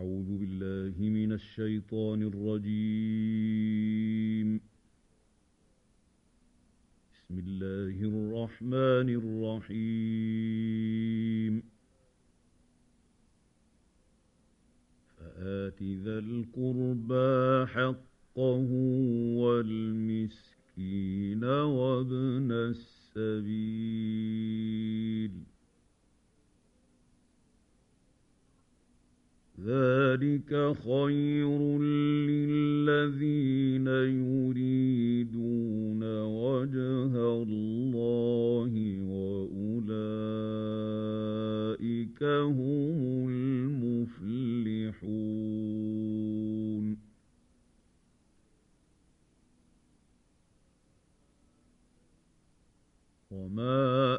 أعوذ بالله من الشيطان الرجيم. بسم الله الرحمن الرحيم. فآت ذا القربى حقه والمسكين وابن السبيل. ذلك خير للذين يريدون وجه الله وأولئك هم المفلحون. وما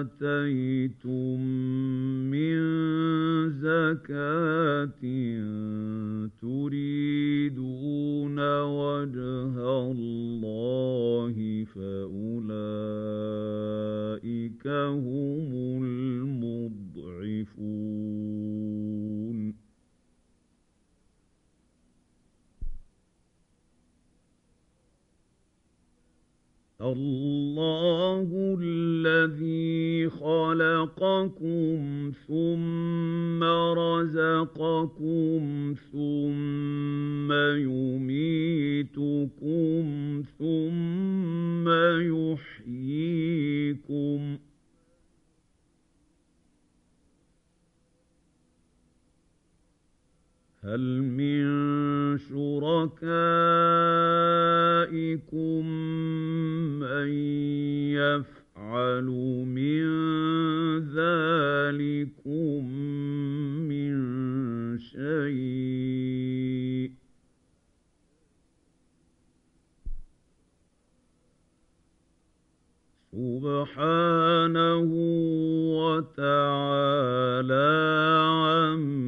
آتيتم من زكاة تريدون وجه الله فأولئك هم المضعفون الله الذي خلقكم ثم رزقكم ثم يميتكم ثم يحييكم هل من شركائكم من يفعل من ذلكم من شيء؟ سبحانه وتعالى عما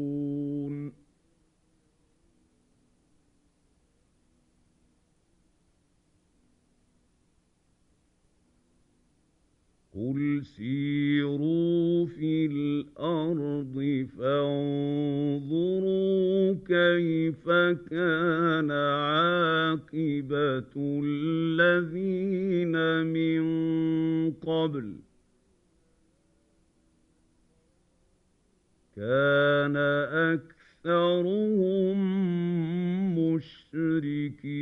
قل سيروا في الأرض فانظروا كيف كان عاقبة الذين من قبل كان أكثرهم مشركين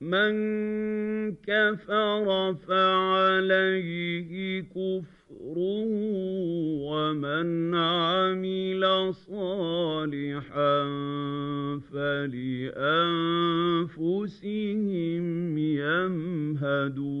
من كفر فعليه كفره ومن عمل صالحا فلأنفسهم يمهدون.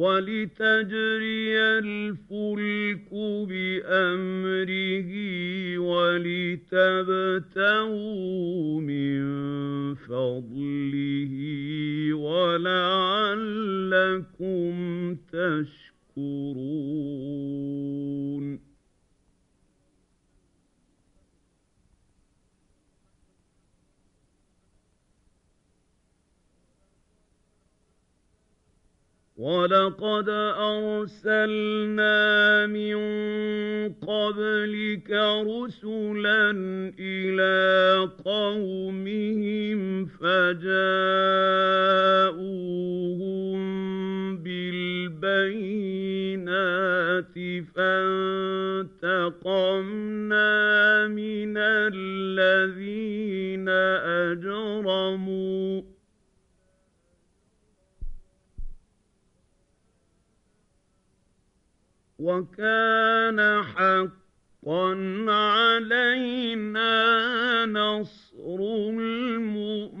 ولتجري الفلك بأمره ولتبتغوا من فضله ولعلكم تشكرون. وَلَقَدْ أَرْسَلْنَا مِن قَبْلِكَ رُسُلًا إِلَىٰ قَوْمِهِمْ فَجَاءُوهُم بِالْبَيِّنَاتِ فَانتَقَمْنَا مِنَ الَّذِينَ أَجْرَمُوا وَكَانَ حَقًّا عَلَيْنَا نَصْرُ الْمُؤْمِنِينَ.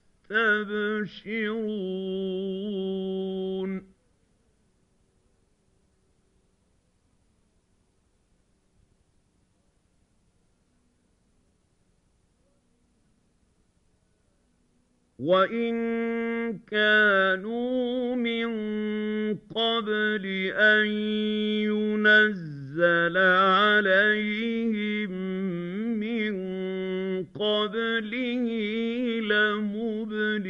يَسْتَبْشِرُونَ وَإِن كَانُوا مِن قَبْلِ أَن يُنَزَّلَ عَلَيْهِم قَبْلِهِ لَمُبْلِسِينَ.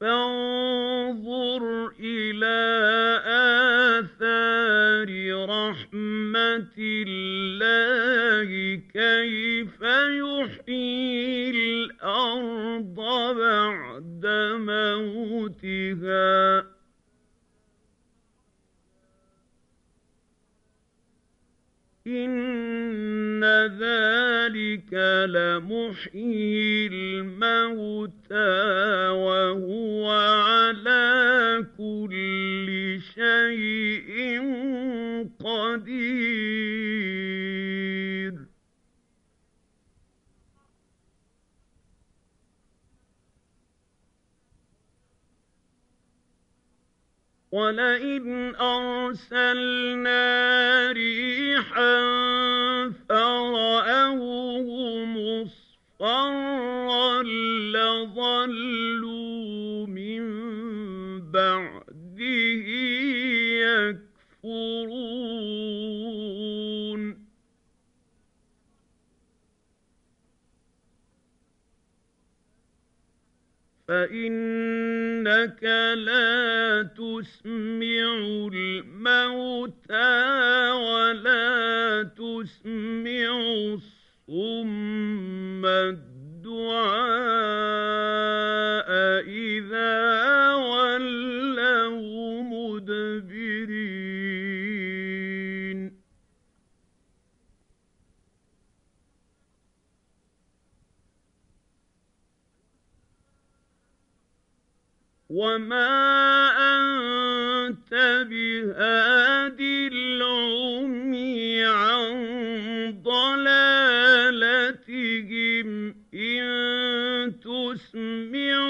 فانظُرْ إِلَىٰ آثَارِ رَحْمَتِ اللَّهِ كَيْفَ يُحْيِي الْأَرْضَ بَعْدَ مَوْتِهَا ۚ. إِنَّ ذَٰلِكَ لَمُحْيِي الْمَوْتَىٰ وَهُوَ عَلَىٰ كُلِّ شَيْءٍ قَدِيرٌ. ولئن أرسلنا ريحا فرأوه مصفرا لظلوا فإنك لا تسمع الموتى ولا تسمع الصم الدعاء. وما أنت بهاد العمي عن ضلالتهم إن تسمع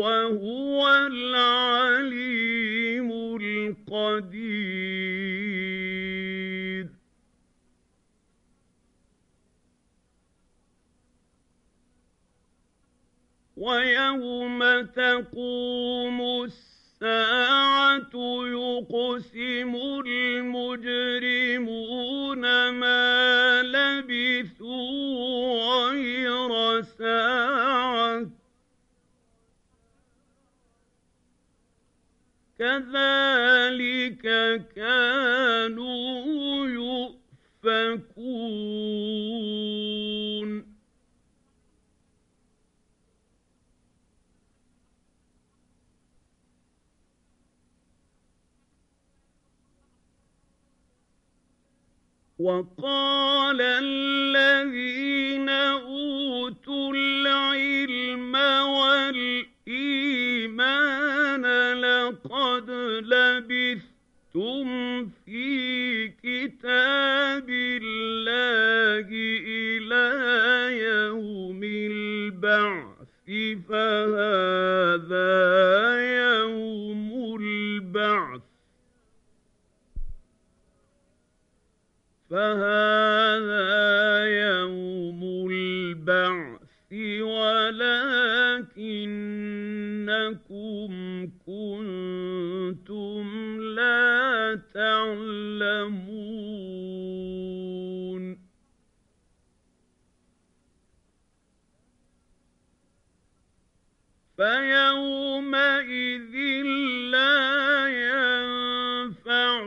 وهو العليم القدير. ويوم تقوم الساعة يقسم المجرمون ما غير ساعة. كذلك كانوا يؤفكون. وقال الذين أوتوا العلم والإيمان لقد لبثتم في كتاب الله إلى يوم البعث فهذا يوم البعث فهذا يوم البعث ولكنكم كنتم لا تعلمون. فيومئذ لا ينفع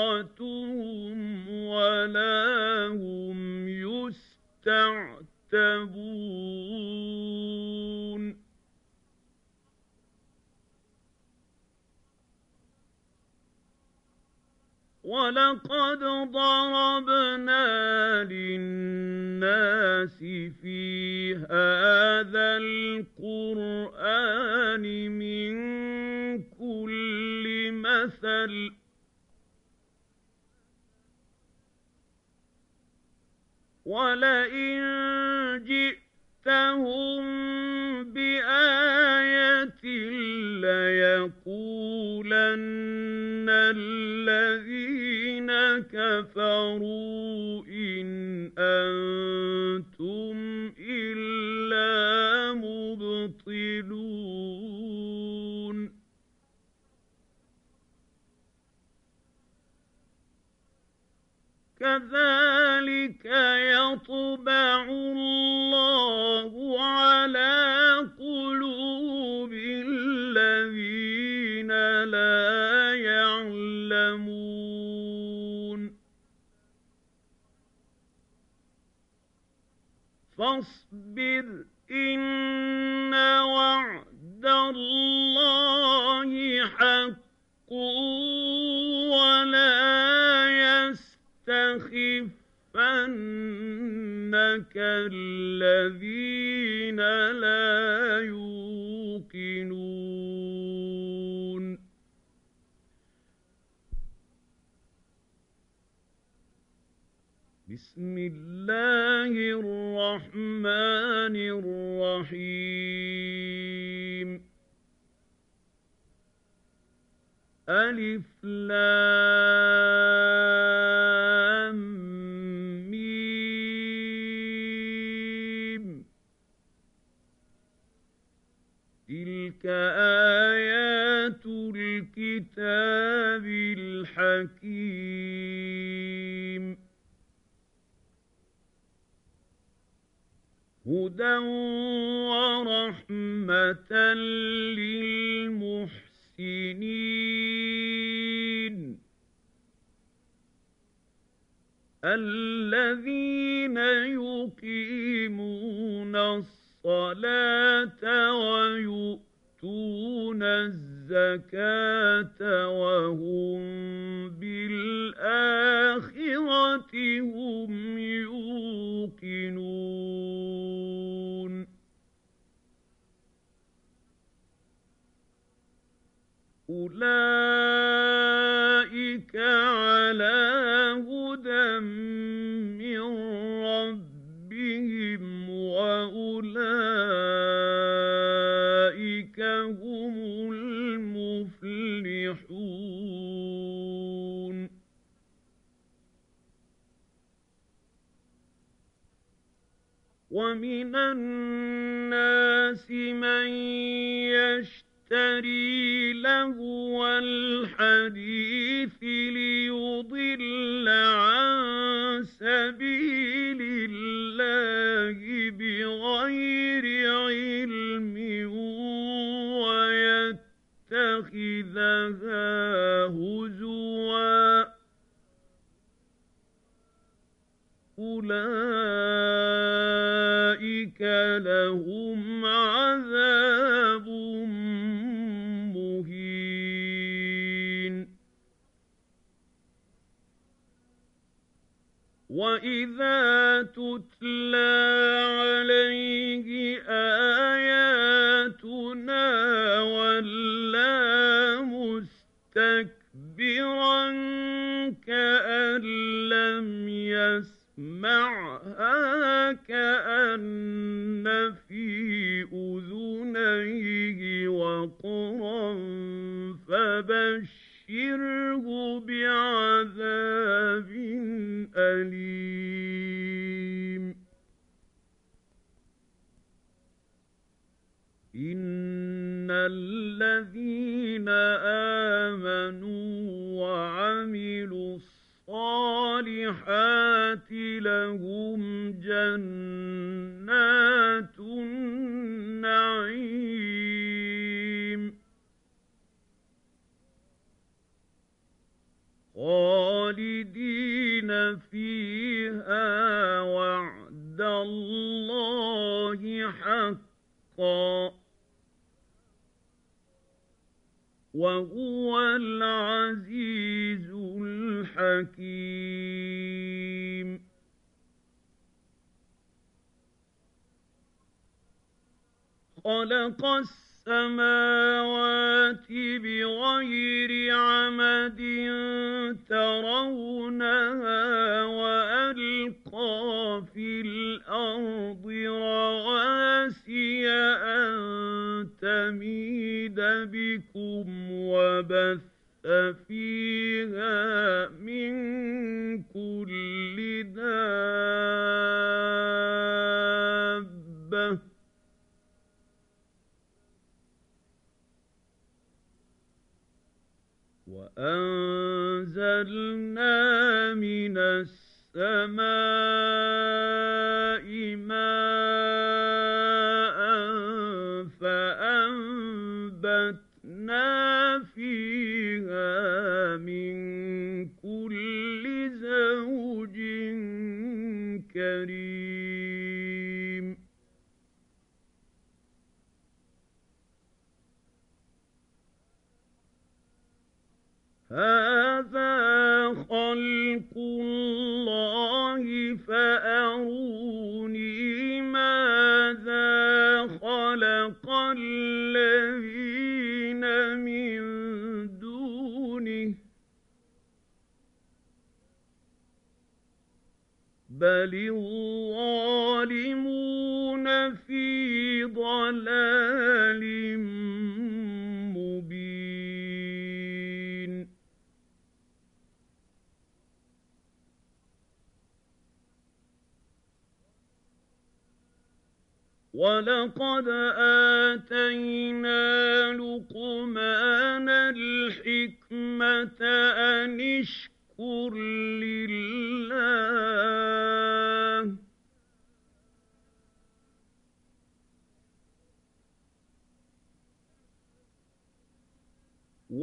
معذرتهم ولا هم يستعتبون ولقد ضربنا للناس في هذا القرآن من كل مثل ولئن جئتهم بآية ليقولن الذين كفروا إن أنتم كذلك يطبع الله على قلوب الذين لا يعلمون. فاصبر إن وعد الله حق يستخفنك الذين لا يوقنون بسم الله الرحمن الرحيم ألف لام الكتاب الحكيم هدى ورحمة للمحسنين. الذين يقيمون الصلاة ويؤمنون يؤتون الزكاة وهم بالآخرة هم يوقنون أولئك على هدى من ومن ضلال ولقد آتينا لقمان الحكمة أن اشكر لله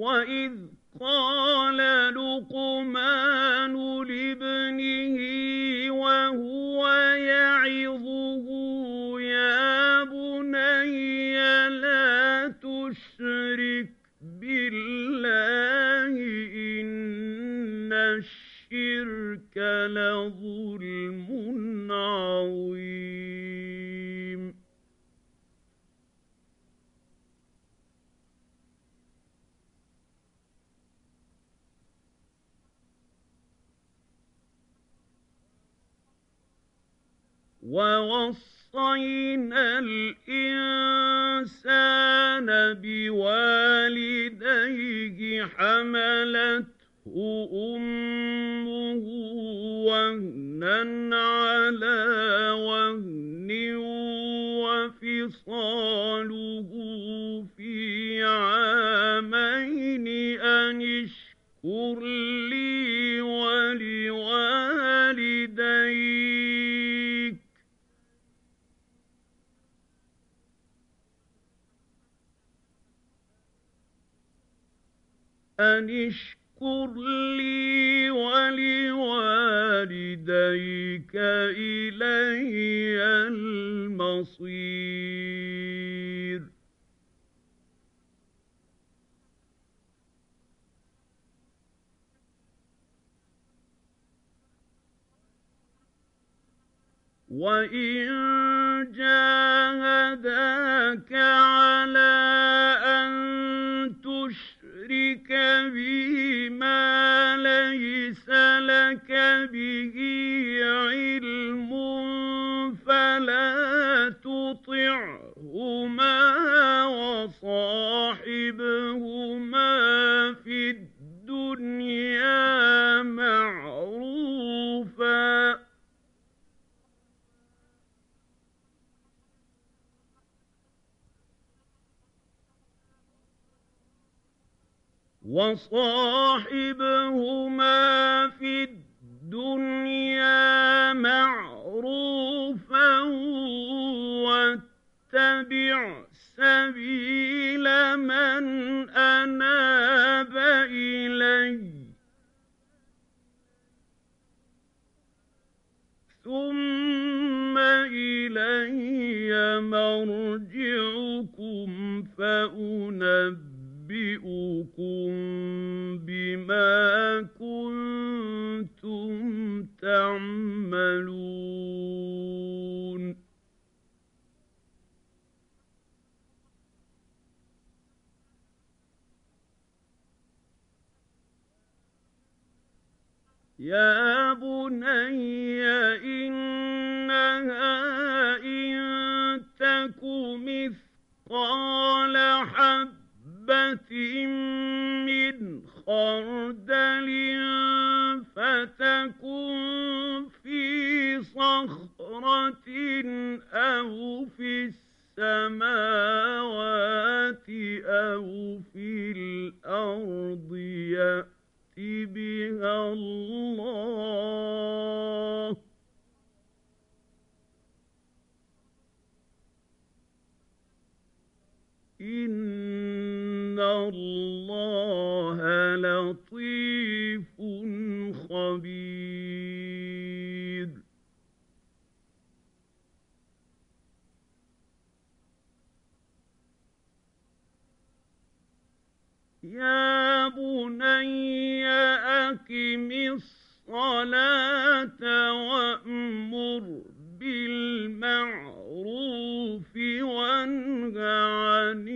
وإذ قال لقمان لابنه وهو يعظه أن اشكر لي ولوالديك إلي المصير وإن جاهداك وصاحبهما في الدنيا معروفا واتبع سبيل من أناب إلي ثم إلي مرجعكم أسألكم فأنبئكم بما كنتم تعملون يا بني إنها إن تك مثقال من خردل فتكن في صخرة أو في السماوات أو في الأرض يأتي بها الله إن الله لطيف خبير يا بني أقم الصلاة وأمر وانه عن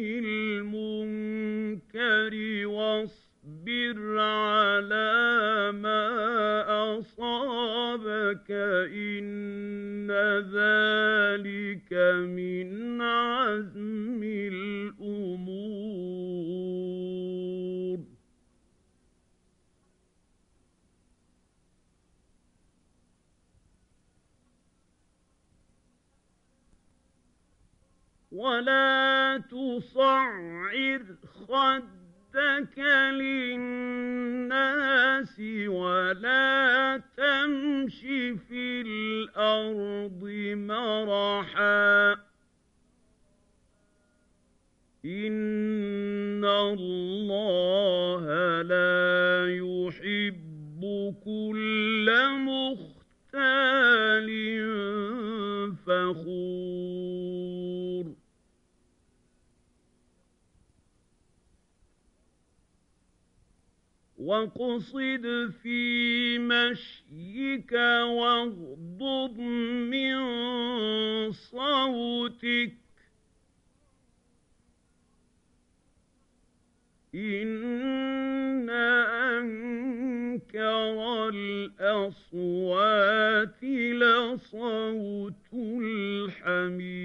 المنكر واصبر على ما أصابك إن ذلك من عزم الأمور. ولا تصعر خدك للناس ولا تمش في الأرض مرحا إن الله لا يحب كل مختال فخور واقصد في مشيك واغضض من صوتك إن أنكر الأصوات لصوت الحمير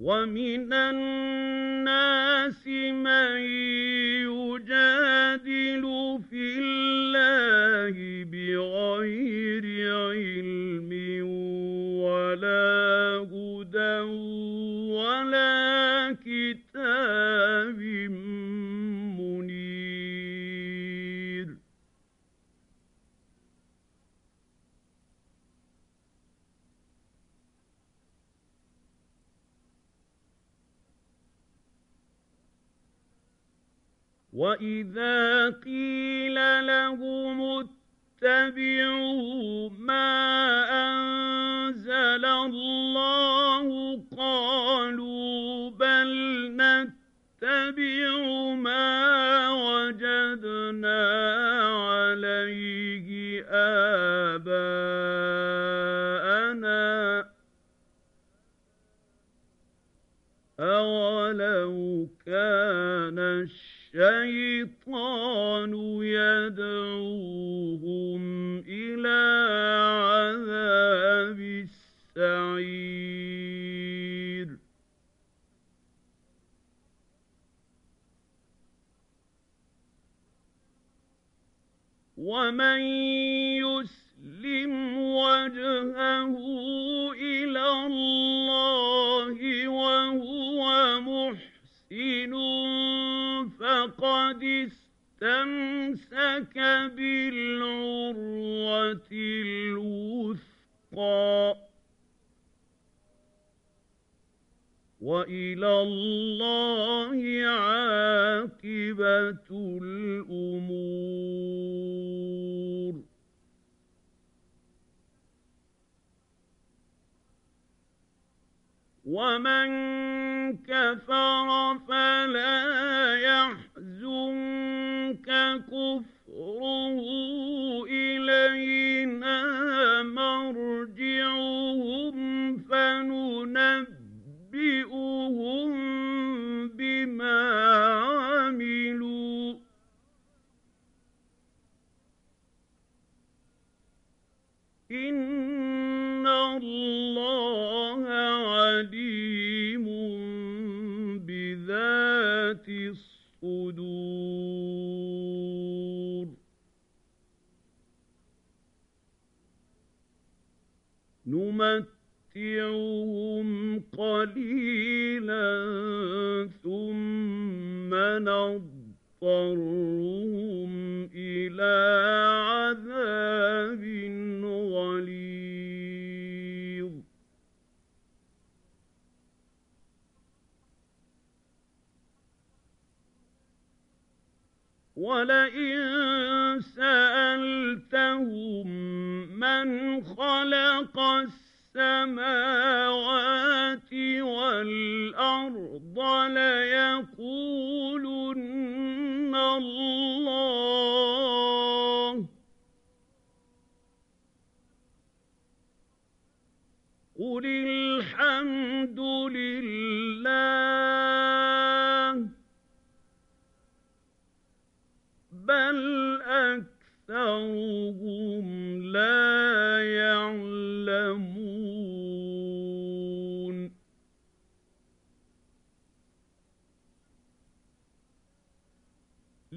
ومن الناس من وإذا قيل لهم اتبعوا ما أنزل الله قالوا بل نتبع ما وجدنا عليه آباءنا أولو كان الشيطان يدعوهم إلى عذاب السعير. ومن يسلم وجهه إلى الله وهو محسن فقد استمسك بالعروة الوثقى والى الله عاقبه الأمور ومن كفر فلا يحزنك كفره إلينا مرجعهم فننبئ يُنَبِّئُهُم بِمَا عَمِلُوا. إِنَّ اللَّهَ عَلِيمٌ بِذَاتِ الصُّدُورِ. نُمَتِّعُهُمْ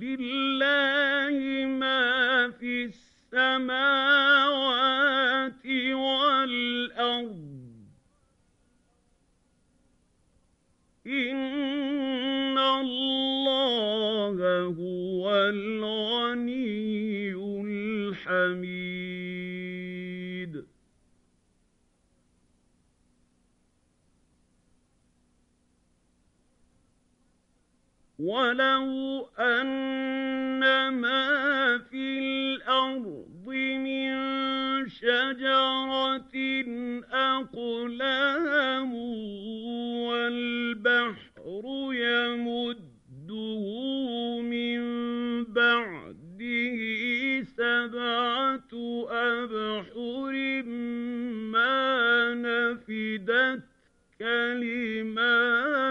لله ما في السماوات ولو أن ما في الأرض من شجرة أقلام والبحر يمده من بعده سبعة أبحر ما نفدت كلمات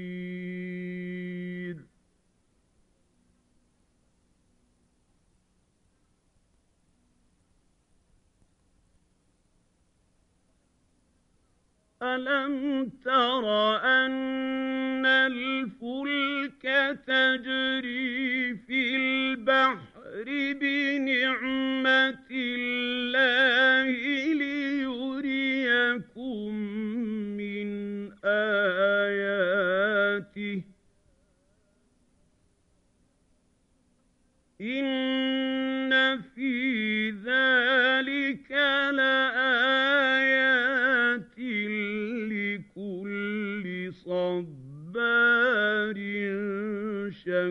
ألم تر أن الفلك تجري في البحر بنعمة الله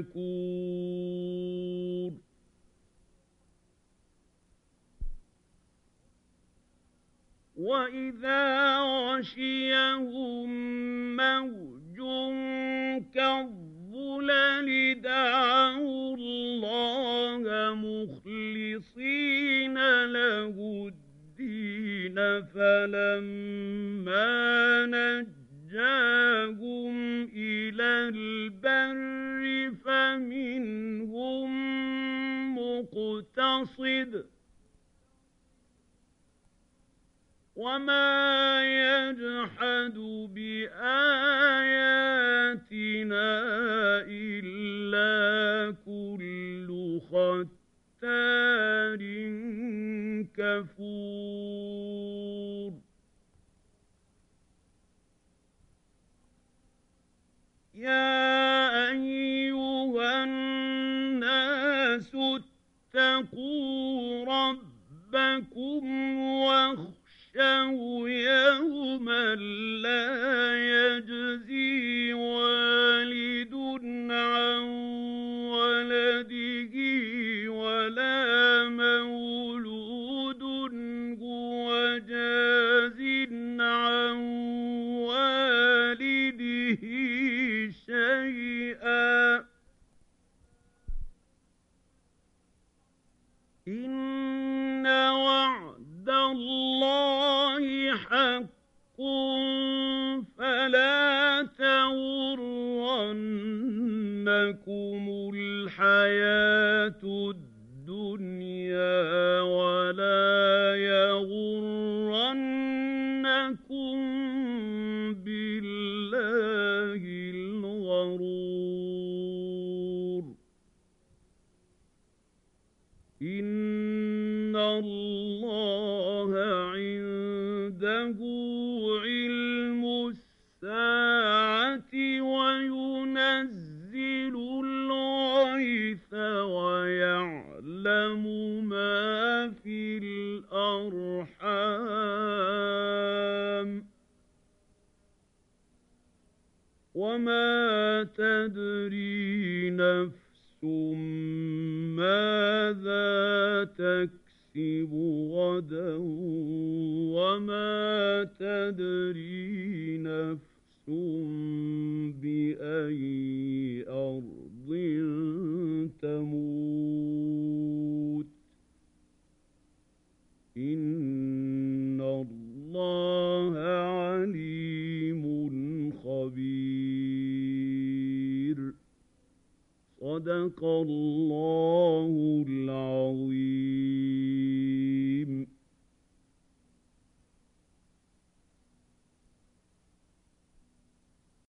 شكور وإذا غشيهم موج كالظلل دعوا الله مخلصين له الدين فلما نجاهم إلى البر فمنهم مقتصد وما يجحد بآياتنا إن